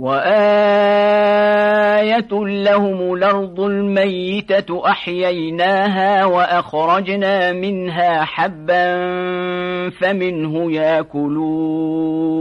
وآية لهم الأرض الميتة أحييناها وأخرجنا منها حبا فمنه يأكلون.